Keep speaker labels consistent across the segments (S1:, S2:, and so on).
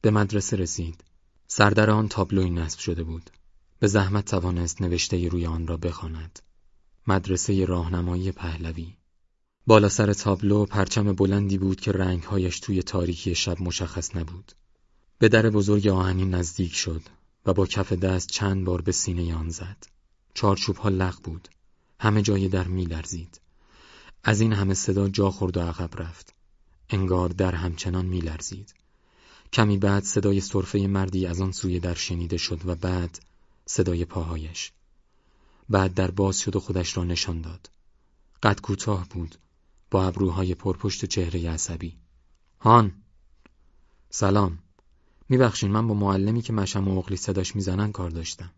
S1: به مدرسه رسید. سردر آن تابلوی نصب شده بود. به زحمت توانست نوشته روی آن را بخواند. مدرسه راهنمایی پهلوی بالا سر تابلو پرچم بلندی بود که رنگهایش توی تاریکی شب مشخص نبود. به در بزرگ آهنی نزدیک شد و با کف دست چند بار به سینه آن زد. چارچوب ها لغ بود. همه جای در می لرزید. از این همه صدا جا خورد و عقب رفت. انگار در همچنان می لرزید. کمی بعد صدای صرفه مردی از آن سوی در شنیده شد و بعد صدای پاهایش. بعد در باز شد و خودش را نشان داد. قد کوتاه بود با ابروهای پرپشت و چهره عصبی. هان سلام میبخشین من با معلمی که مشم و اغلی صداش می‌زنن کار داشتم.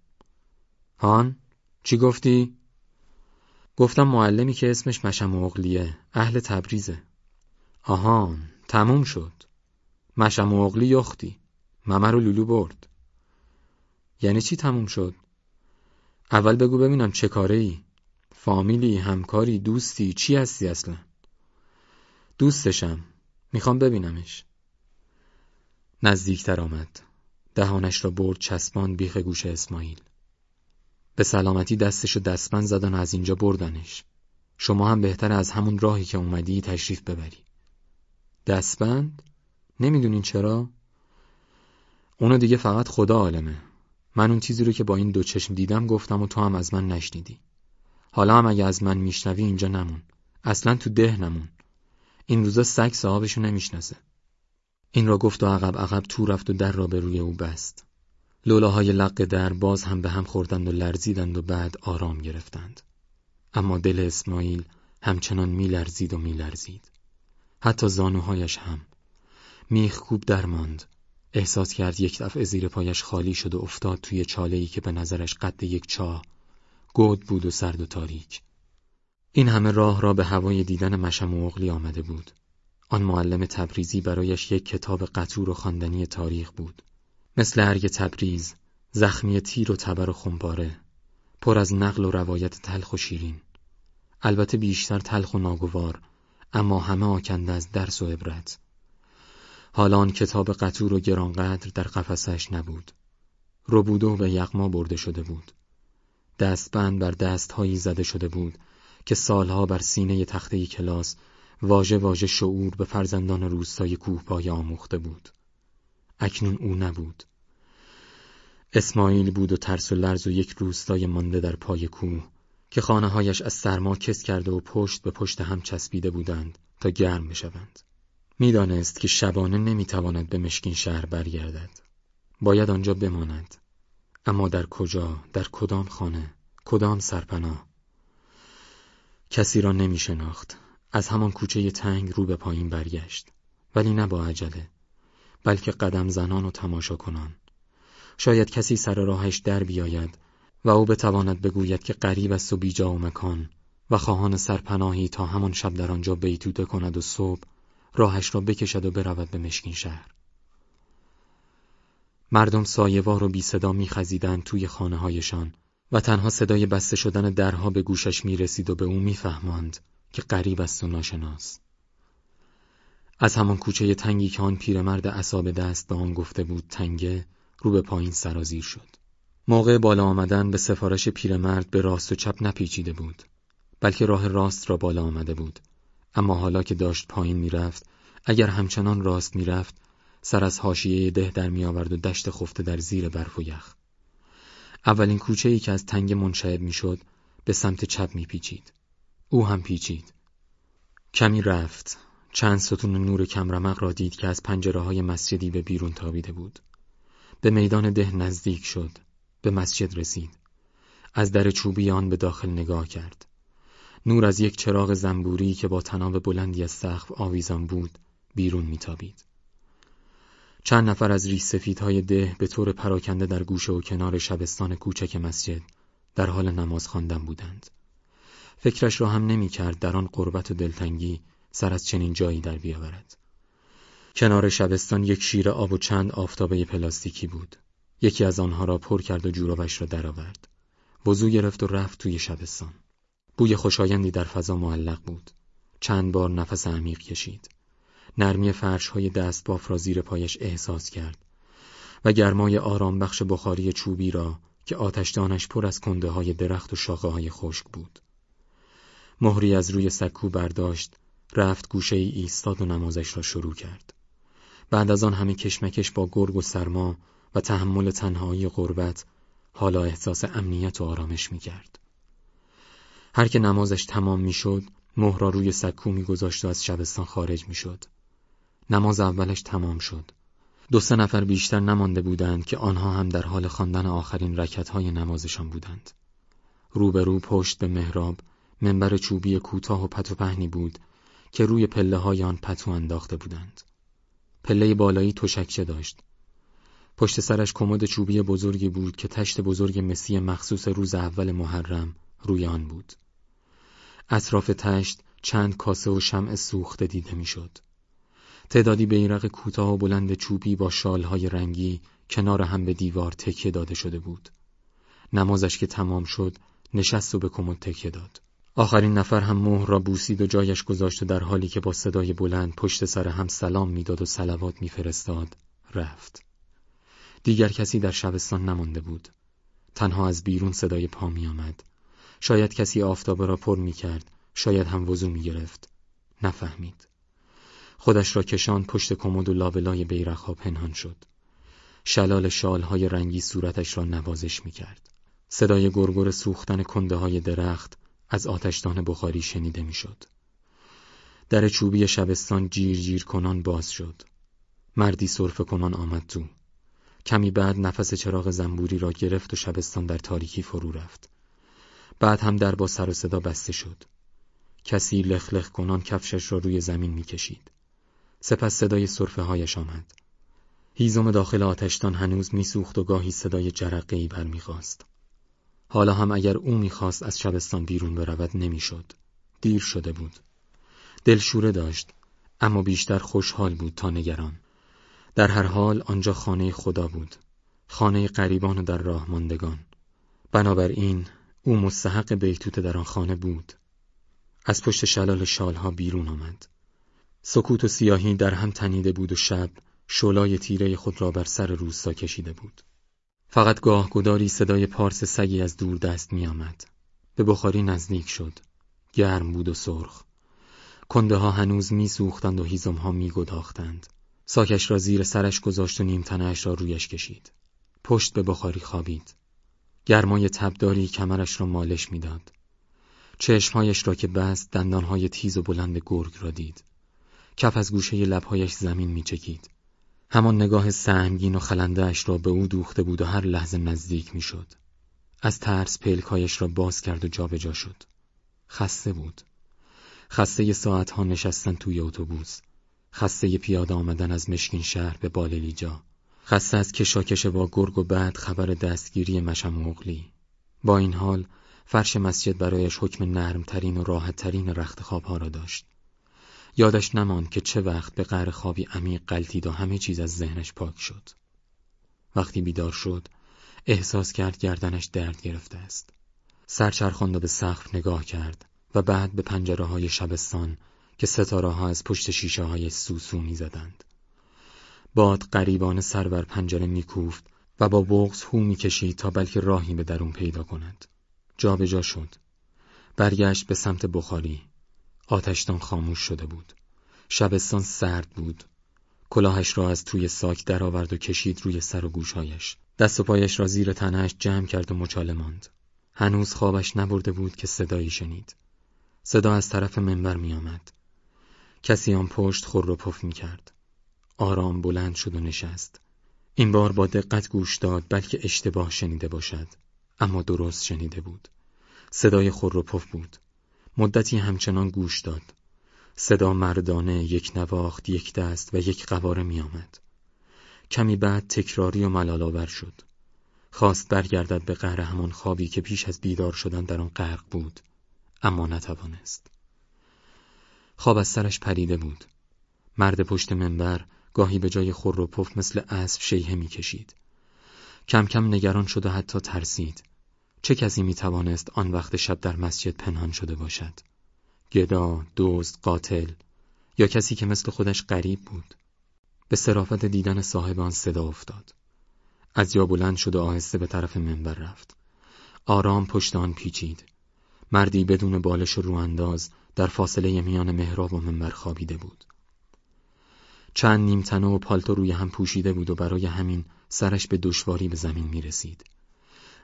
S1: هان چی گفتی؟ گفتم معلمی که اسمش مشم و اهل تبریزه. آهان تموم شد. مشم و اغلی یختی. ممه رو لولو برد. یعنی چی تموم شد؟ اول بگو ببینم چه کاره ای؟ فامیلی، همکاری، دوستی، چی هستی اصلا؟ دوستشم. می‌خوام ببینمش. نزدیکتر آمد. دهانش را برد چسبان بیخ گوش اسماعیل. به سلامتی دستش و دستبند زدن از اینجا بردنش. شما هم بهتر از همون راهی که اومدی تشریف ببری. دستبند؟ نمی‌دونین چرا؟ اونو دیگه فقط خدا عالمه. من اون چیزی رو که با این دو چشم دیدم گفتم و تو هم از من نشنیدی. حالا هم اگه از من میشنوی اینجا نمون. اصلا تو ده نمون. این روزا سگ صاحبشو نمی‌شناسه. این را گفت و عقب عقب تو رفت و در را به روی او بست. لولاهای لق در باز هم به هم خوردند و لرزیدند و بعد آرام گرفتند. اما دل اسماعیل همچنان میلرزید و میلرزید. حتی زانوهایش هم. میخ کوب درماند. احساس کرد یک دفعه زیر پایش خالی شد و افتاد توی چاله‌ای که به نظرش قد یک چاه گود بود و سرد و تاریک. این همه راه را به هوای دیدن مشم و اغلی آمده بود. آن معلم تبریزی برایش یک کتاب قطور و خواندنی تاریخ بود. مثل ارگ تبریز، زخمی تیر و تبر و خمپاره، پر از نقل و روایت تلخ و شیرین. البته بیشتر تلخ و ناگوار، اما همه آکنده از درس و عبرت. حالا آن کتاب قطور و گرانقدر در قفسش نبود. ربوده و به یغما برده شده بود. دستبند بر دستهایی زده شده بود که سالها بر سینه تخته کلاس واژه واژه شعور به فرزندان روستای کوهپای آموخته بود. اکنون او نبود. اسماعیل بود و ترس و لرز و یک روستای مانده در پای کوه که خانه هایش از سرما کس کرده و پشت به پشت هم چسبیده بودند تا گرم بشوند. می‌دانست که شبانه نمی‌تواند به مشکین شهر برگردد. باید آنجا بماند. اما در کجا، در کدام خانه، کدام سرپناه؟ کسی را نمی شناخت. از همان کوچه تنگ رو به پایین برگشت. ولی نه با عجله. بلکه قدم زنان و تماشا کنان. شاید کسی سر راهش در بیاید و او بتواند بگوید که قریب است و بیجا و مکان و خواهان سرپناهی تا همان شب در آنجا بیتوته کند و صبح راهش را بکشد و برود به مشکین شهر. مردم سایوار و بی صدا میخزیدند توی خانه هایشان و تنها صدای بسته شدن درها به گوشش می رسید و به او میفهماند که قریب است و ناشناس. از همان کوچه تنگی که آن پیرمرد عصاب دست به آن گفته بود تنگه رو به پایین سرازیر شد. موقع بالا آمدن به سفارش پیرمرد به راست و چپ نپیچیده بود بلکه راه راست را بالا آمده بود اما حالا که داشت پایین می‌رفت اگر همچنان راست می‌رفت سر از حاشیه ده در میآورد و دشت خفته در زیر برف و یخ. اولین کوچه ای که از تنگ منشعب می‌شد به سمت چپ میپیچید. او هم پیچید. کمی رفت. چند ستون نور کمرمق را دید که از پنجره های مسجدی به بیرون تابیده بود. به میدان ده نزدیک شد. به مسجد رسید. از در چوبی آن به داخل نگاه کرد. نور از یک چراغ زنبوری که با تناب بلندی از سقف آویزان بود بیرون میتابید. چند نفر از ریش سفیدهای ده به طور پراکنده در گوشه و کنار شبستان کوچک مسجد در حال نماز خواندن بودند. فکرش را هم نمی کرد در آن قربت و دلتنگی سر از چنین جایی در بیاورد. کنار شبستان یک شیر آب و چند آفتابه پلاستیکی بود. یکی از آنها را پر کرد و جورابش را درآورد. وضو گرفت و رفت توی شبستان. بوی خوشایندی در فضا معلق بود. چند بار نفس عمیق کشید. نرمی فرش های دست باف را زیر پایش احساس کرد و گرمای آرام بخش بخاری چوبی را که آتشدانش پر از کنده های درخت و شاخه های خشک بود. مهری از روی سکو برداشت، رفت گوشه ای ایستاد و نمازش را شروع کرد. بعد از آن همه کشمکش با گرگ و سرما و تحمل تنهایی غربت حالا احساس امنیت و آرامش می کرد. هر که نمازش تمام می شد مهر را روی سکو می گذاشت و از شبستان خارج می شد. نماز اولش تمام شد. دو سه نفر بیشتر نمانده بودند که آنها هم در حال خواندن آخرین رکتهای نمازشان بودند. روبرو پشت به محراب منبر چوبی کوتاه و پت و پهنی بود که روی پله های آن پتو انداخته بودند. پله بالایی تشکچه داشت. پشت سرش کمد چوبی بزرگی بود که تشت بزرگ مسی مخصوص روز اول محرم روی آن بود. اطراف تشت چند کاسه و شمع سوخته دیده می‌شد. تعدادی بیرق کوتاه و بلند چوبی با شالهای رنگی کنار هم به دیوار تکیه داده شده بود. نمازش که تمام شد نشست و به کمد تکیه داد. آخرین نفر هم مهر را بوسید و جایش گذاشت و در حالی که با صدای بلند پشت سر هم سلام می‌داد و سلوات میفرستاد رفت. دیگر کسی در شبستان نمانده بود. تنها از بیرون صدای پا می آمد. شاید کسی آفتابه را پر می کرد. شاید هم وضو می گرفت. نفهمید. خودش را کشان پشت کمد و لابلای بیرخها پنهان شد. شلال شالهای رنگی صورتش را نوازش می کرد. صدای گرگر سوختن کنده های درخت از آتشدان بخاری شنیده می‌شد. در چوبی شبستان جیر جیر کنان باز شد. مردی صرف کنان آمد تو. کمی بعد نفس چراغ زنبوری را گرفت و شبستان در تاریکی فرو رفت. بعد هم در با سر و صدا بسته شد. کسی لخ لخ کنان کفشش را روی زمین می‌کشید. سپس صدای صرفه هایش آمد. هیزم داخل آتشتان هنوز میسوخت و گاهی صدای جرقه ای برمیخواست. حالا هم اگر او می‌خواست از شبستان بیرون برود نمی‌شد. دیر شده بود. دلشوره داشت اما بیشتر خوشحال بود تا نگران. در هر حال آنجا خانه خدا بود. خانه قریبان و در راه ماندگان. بنابراین او مستحق بیتوت در آن خانه بود. از پشت شلال شالها بیرون آمد. سکوت و سیاهی در هم تنیده بود و شب شولای تیره خود را بر سر روستا کشیده بود. فقط گاه گداری صدای پارس سگی از دور دست می آمد. به بخاری نزدیک شد. گرم بود و سرخ. کنده ها هنوز می سوختند و هیزم ها می گداختند. ساکش را زیر سرش گذاشت و نیم تنهش را رویش کشید. پشت به بخاری خوابید. گرمای تبداری کمرش را مالش می‌داد. چشمهایش را که بست دندانهای تیز و بلند گرگ را دید. کف از گوشه لبهایش زمین میچکید. همان نگاه سهمگین و خلندهاش را به او دوخته بود و هر لحظه نزدیک می‌شد. از ترس پلکایش را باز کرد و جابجا جا شد. خسته بود. خسته ساعتها نشستن توی اتوبوس. خسته پیاده آمدن از مشکین شهر به باللیجا. خسته از کشاکش با گرگ و بعد خبر دستگیری مشم مغلی. با این حال فرش مسجد برایش حکم نرمترین و راحتترین رخت خوابها را داشت. یادش نماند که چه وقت به قهر خوابی عمیق قلتید و همه چیز از ذهنش پاک شد. وقتی بیدار شد، احساس کرد گردنش درد گرفته است. سرچرخاند و به سقف نگاه کرد و بعد به پنجره های شبستان که ستاره ها از پشت شیشه های سوسو می زدند. باد قریبان سر بر پنجره میکوفت و با بغز هو می‌کشید تا بلکه راهی به درون پیدا کند. جابجا جا شد. برگشت به سمت بخاری. آتشتان خاموش شده بود. شبستان سرد بود. کلاهش را از توی ساک درآورد و کشید روی سر و گوشهایش. دست و پایش را زیر تنهش جمع کرد و مچاله ماند. هنوز خوابش نبرده بود که صدایی شنید. صدا از طرف منبر می آمد. کسی آن پشت خور و پف می کرد. آرام بلند شد و نشست. این بار با دقت گوش داد بلکه اشتباه شنیده باشد. اما درست شنیده بود. صدای خور و پف بود. مدتی همچنان گوش داد. صدا مردانه یک نواخت یک دست و یک قواره می آمد. کمی بعد تکراری و ملالاور شد. خواست برگردد به قهر همان خوابی که پیش از بیدار شدن در آن غرق بود اما نتوانست خواب از سرش پریده بود مرد پشت منبر گاهی به جای خور و پف مثل اسب شیهه می‌کشید. کم کم نگران شد و حتی ترسید. چه کسی می توانست آن وقت شب در مسجد پنهان شده باشد؟ گدا، دزد، قاتل یا کسی که مثل خودش غریب بود؟ به صرافت دیدن صاحب آن صدا افتاد. از جا بلند شد و آهسته به طرف منبر رفت. آرام پشت آن پیچید. مردی بدون بالش و روانداز در فاصله میان محراب و منبر خوابیده بود. چند نیمتنه و پالتو روی هم پوشیده بود و برای همین سرش به دشواری به زمین می رسید.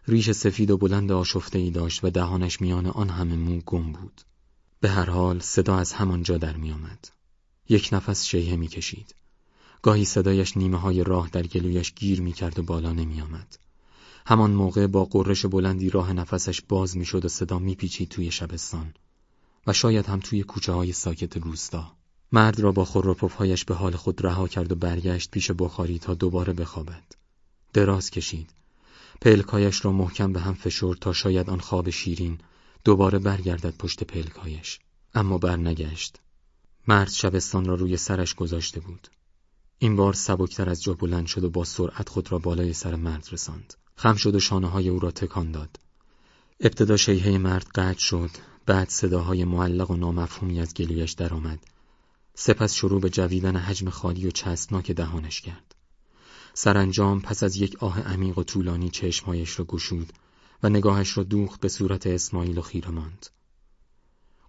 S1: ریش سفید و بلند آشفته ای داشت و دهانش میان آن همه مو گم بود. به هر حال صدا از همانجا در می آمد. یک نفس شیهه می کشید. گاهی صدایش نیمه های راه در گلویش گیر می کرد و بالا نمی آمد. همان موقع با قررش بلندی راه نفسش باز می شد و صدا می پیچید توی شبستان و شاید هم توی کوچه های ساکت روستا. مرد را با خروپفهایش به حال خود رها کرد و برگشت پیش بخاری تا دوباره بخوابد. دراز کشید. پلکایش را محکم به هم فشرد تا شاید آن خواب شیرین دوباره برگردد پشت پلکایش. اما برنگشت. مرد شبستان را روی سرش گذاشته بود. این بار سبکتر از جا بلند شد و با سرعت خود را بالای سر مرد رساند. خم شد و شانه های او را تکان داد. ابتدا شیهه مرد قطع شد، بعد صداهای معلق و نامفهومی از گلویش درآمد. سپس شروع به جویدن حجم خالی و چسبناک دهانش کرد. سرانجام پس از یک آه عمیق و طولانی چشمهایش را گشود و نگاهش را دوخت به صورت اسماعیل و خیره ماند.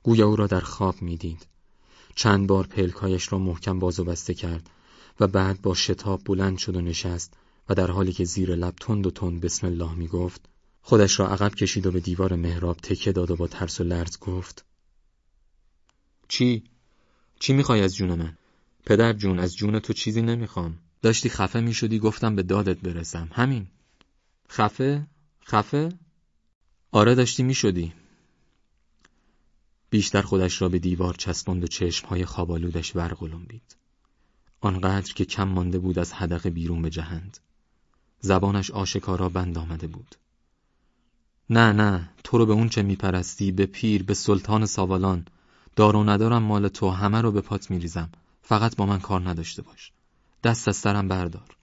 S1: گویا او را در خواب می‌دید. چند بار پلکایش را محکم باز و بسته کرد و بعد با شتاب بلند شد و نشست و در حالی که زیر لب تند و تند بسم الله می گفت خودش را عقب کشید و به دیوار محراب تکه داد و با ترس و لرز گفت چی؟ چی می‌خوای از جون من؟ پدر جون از جون تو چیزی نمی‌خوام. داشتی خفه می‌شدی گفتم به دادت برسم. همین. خفه؟ خفه؟ آره داشتی می‌شدی. بیشتر خودش را به دیوار چسباند و چشمهای خوابالودش ورقلوم آنقدر که کم مانده بود از حدقه بیرون به جهند. زبانش آشکارا بند آمده بود. نه نه تو رو به اون چه میپرستی؟ به پیر به سلطان ساوالان دار و ندارم مال تو همه رو به پات میریزم. فقط با من کار نداشته باش. دست از سرم بردار.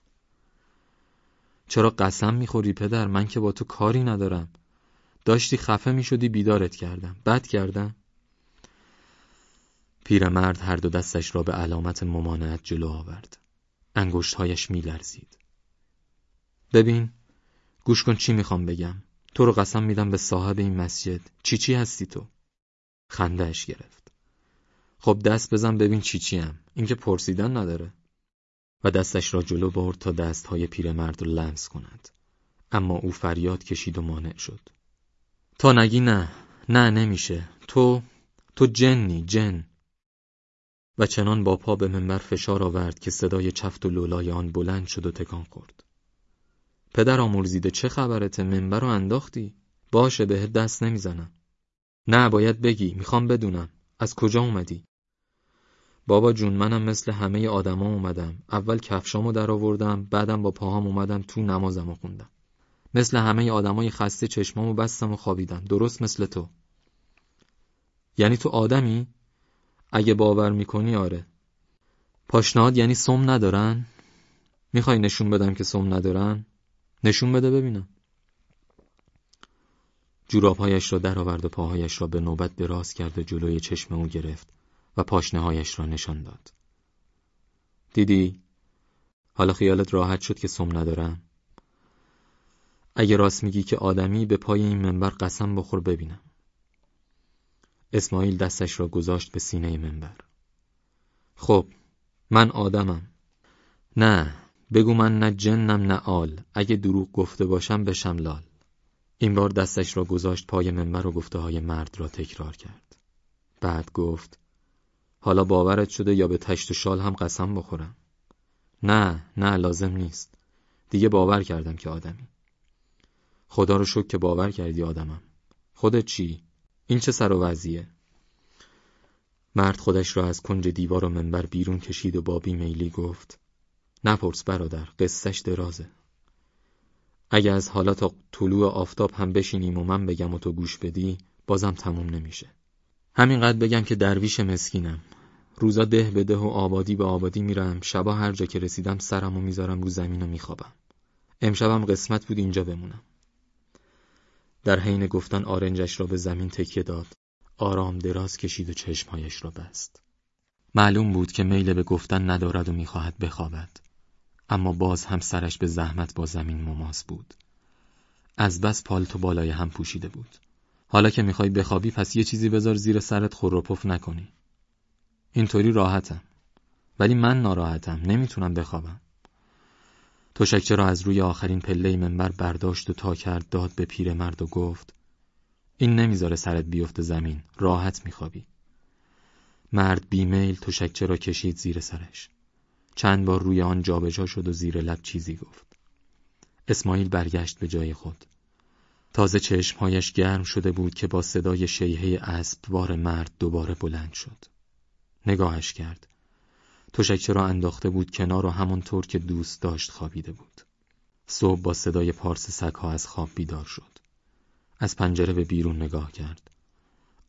S1: چرا قسم می‌خوری پدر؟ من که با تو کاری ندارم. داشتی خفه می‌شدی بیدارت کردم. بد کردم. پیرمرد هر دو دستش را به علامت ممانعت جلو آورد. انگشتهایش میلرزید. ببین گوش کن چی می‌خوام بگم. تو رو قسم میدم به صاحب این مسجد. چی چی هستی تو؟ خندهش گرفت. خب دست بزن ببین چی چی هم این که پرسیدن نداره. و دستش را جلو برد تا دستهای پیرمرد رو لمس کند. اما او فریاد کشید و مانع شد. تا نگی نه. نه نمیشه. تو تو جنی جن. و چنان با پا به منبر فشار آورد که صدای چفت و لولای آن بلند شد و تکان خورد. پدر آمرزیده چه خبرته؟ منبر رو انداختی؟ باشه به دست نمی‌زنم. نه باید بگی. می‌خوام بدونم. از کجا اومدی؟ بابا جون منم مثل همه آدما اومدم. اول کفشامو در آوردم بعدم با پاهام اومدم تو نمازمو خوندم. مثل همه آدمای خسته چشمامو بستم و خوابیدم. درست مثل تو. یعنی تو آدمی؟ اگه باور می‌کنی آره. پاشناد یعنی سم ندارن؟ می‌خوای نشون بدم که سم ندارن؟ نشون بده ببینم. جورابهایش را درآورد و پاهایش را به نوبت دراز کرد و جلوی چشم او گرفت. و پاشنههایش را نشان داد. دیدی؟ حالا خیالت راحت شد که سم ندارم؟ اگه راست میگی که آدمی به پای این منبر قسم بخور ببینم. اسماعیل دستش را گذاشت به سینه منبر. خب من آدمم. نه بگو من نه جنم نه آل. اگه دروغ گفته باشم بشم لال. این بار دستش را گذاشت پای منبر و گفته های مرد را تکرار کرد. بعد گفت حالا باورت شده یا به تشت و شال هم قسم بخورم؟ نه نه لازم نیست. دیگه باور کردم که آدمی. خدا رو شک که باور کردی آدمم. خودت چی؟ این چه سر و وضعیه؟ مرد خودش را از کنج دیوار و منبر بیرون کشید و با بیمیلی گفت نپرس برادر قصهش درازه. اگه از حالا تا طلوع آفتاب هم بشینیم و من بگم و تو گوش بدی بازم تموم نمیشه. همینقدر بگم که درویش مسکینم. روزا ده به ده و آبادی به آبادی میرم شبا هر جا که رسیدم سرم و می‌ذارم رو زمین و میخوابم امشبم قسمت بود اینجا بمونم در حین گفتن آرنجش را به زمین تکیه داد آرام دراز کشید و چشمهایش را بست معلوم بود که میل به گفتن ندارد و می‌خواهد بخوابد اما باز هم سرش به زحمت با زمین مماس بود. از بس پالتو بالای هم پوشیده بود. حالا که می‌خوای بخوابی پس یه چیزی بذار زیر سرت خور نکنی. اینطوری راحتم. ولی من ناراحتم. نمی‌تونم بخوابم. تشکچه را از روی آخرین پله منبر برداشت و تا کرد داد به پیرمرد و گفت این نمی‌ذاره سرت بیفته زمین. راحت میخوابی. مرد بیمیل تشکچه را کشید زیر سرش. چند بار روی آن جابجا شد و زیر لب چیزی گفت. اسماعیل برگشت به جای خود. تازه چشمهایش گرم شده بود که با صدای شیهه اسبوار مرد دوباره بلند شد. نگاهش کرد. تشکچه را انداخته بود کنار و همانطور که دوست داشت خوابیده بود. صبح با صدای پارس سگها از خواب بیدار شد. از پنجره به بیرون نگاه کرد.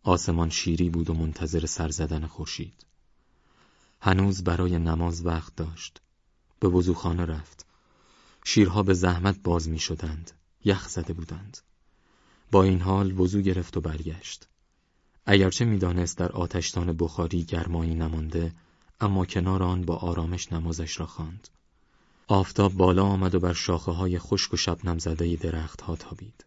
S1: آسمان شیری بود و منتظر سر زدن خورشید. هنوز برای نماز وقت داشت. به وضوخانه رفت. شیرها به زحمت باز می شدند. یخ زده بودند. با این حال وضو گرفت و برگشت. اگرچه می‌دانست در آتشتان بخاری گرمایی نمانده اما کنار آن با آرامش نمازش را خواند. آفتاب بالا آمد و بر شاخه های خشک و شبنم زده درخت ها تابید.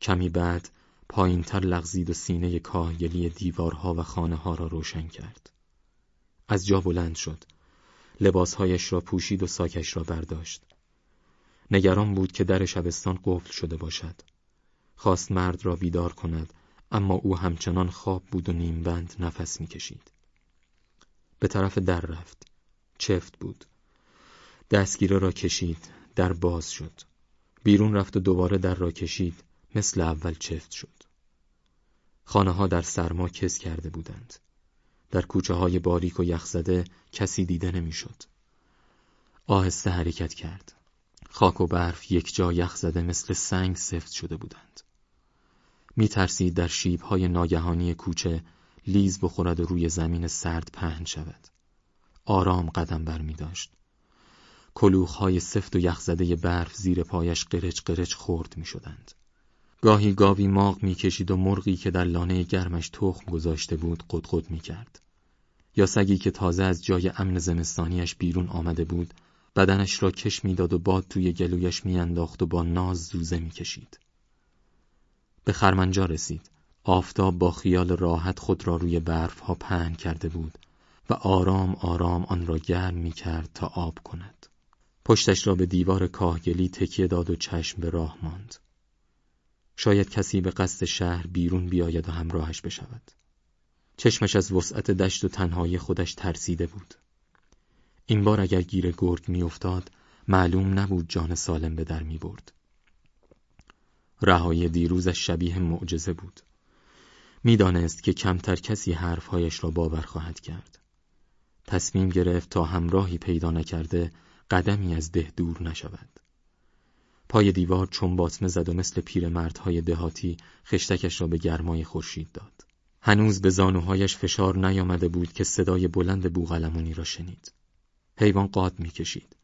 S1: کمی بعد پایینتر لغزید و سینه کاهگلی دیوارها و خانه ها را روشن کرد. از جا بلند شد. لباسهایش را پوشید و ساکش را برداشت. نگران بود که در شبستان قفل شده باشد. خواست مرد را بیدار کند اما او همچنان خواب بود و نیمبند نفس می‌کشید. به طرف در رفت. چفت بود. دستگیره را کشید. در باز شد. بیرون رفت و دوباره در را کشید. مثل اول چفت شد. خانه ها در سرما کس کرده بودند. در کوچه های باریک و یخزده کسی دیده نمی‌شد. آهسته حرکت کرد. خاک و برف یک جا یخ زده مثل سنگ سفت شده بودند. می ترسید در های ناگهانی کوچه لیز بخورد و روی زمین سرد پهن شود. آرام قدم بر می داشت. کلوخ های سفت و یخزده برف زیر پایش قرچ قرچ خورد می شدند. گاهی گاوی ماغ می‌کشید و مرغی که در لانه گرمش تخم گذاشته بود قدقد می کرد. یا سگی که تازه از جای امن زمستانیش بیرون آمده بود بدنش را کش می‌داد و باد توی گلویش میانداخت و با ناز زوزه می‌کشید. به خرمنجا رسید. آفتاب با خیال راحت خود را روی برف ها پهن کرده بود و آرام آرام آن را گرم می کرد تا آب کند. پشتش را به دیوار کاهگلی تکیه داد و چشم به راه ماند. شاید کسی به قصد شهر بیرون بیاید و همراهش بشود. چشمش از وسعت دشت و تنهایی خودش ترسیده بود. این بار اگر گیر گرگ میافتاد معلوم نبود جان سالم به در می برد. رهایی دیروزش شبیه معجزه بود. می‌دانست که کمتر کسی حرفهایش را باور خواهد کرد. تصمیم گرفت تا همراهی پیدا نکرده قدمی از ده دور نشود. پای دیوار چون باطمه زد و مثل پیرمردهای دهاتی خشتکش را به گرمای خورشید داد. هنوز به زانوهایش فشار نیامده بود که صدای بلند بوغلمونی را شنید. حیوان قاد می‌کشید.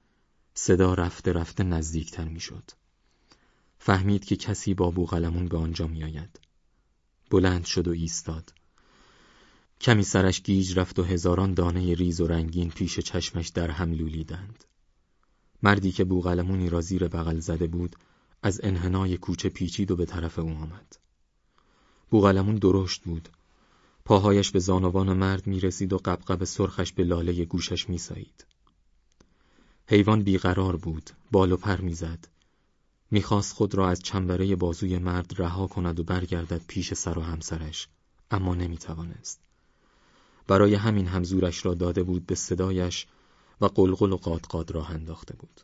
S1: صدا رفته رفته نزدیکتر می‌شد. فهمید که کسی با بوغلمون به آنجا میآید. بلند شد و ایستاد. کمی سرش گیج رفت و هزاران دانه ریز و رنگین پیش چشمش در هم لولیدند. مردی که بوغلمونی را زیر بغل زده بود از انحنای کوچه پیچید و به طرف او آمد. بوغلمون درشت بود. پاهایش به زانوان مرد می رسید و قبقب سرخش به لاله گوشش می سایید. حیوان بیقرار بود، بال و پر می‌زد. می‌خواست خود را از چنبره بازوی مرد رها کند و برگردد پیش سر و همسرش، اما نمی‌توانست. برای همین همزورش را داده بود به صدایش و قلقل و قادقاد راه انداخته بود.